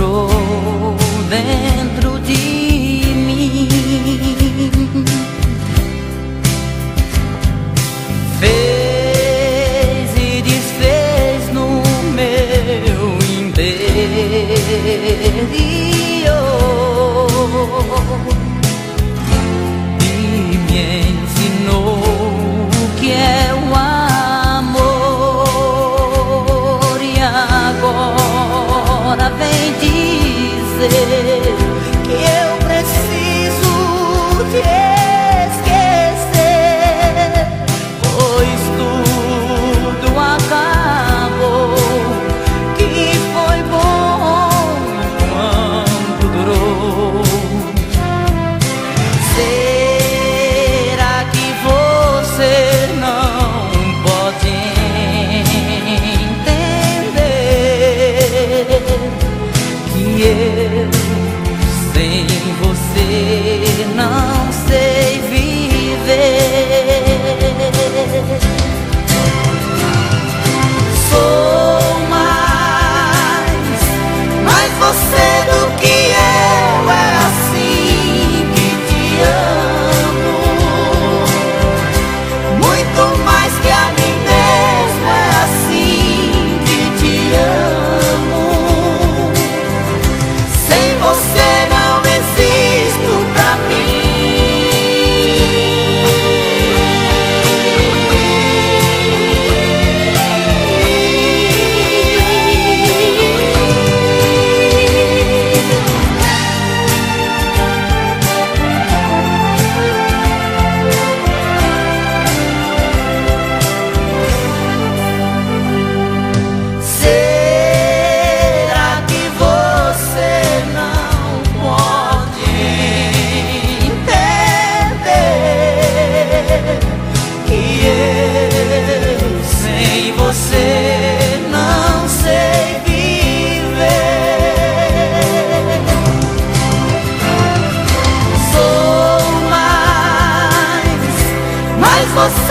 entrou dentro de mim. Fez e desfez no meu interior. fazer. for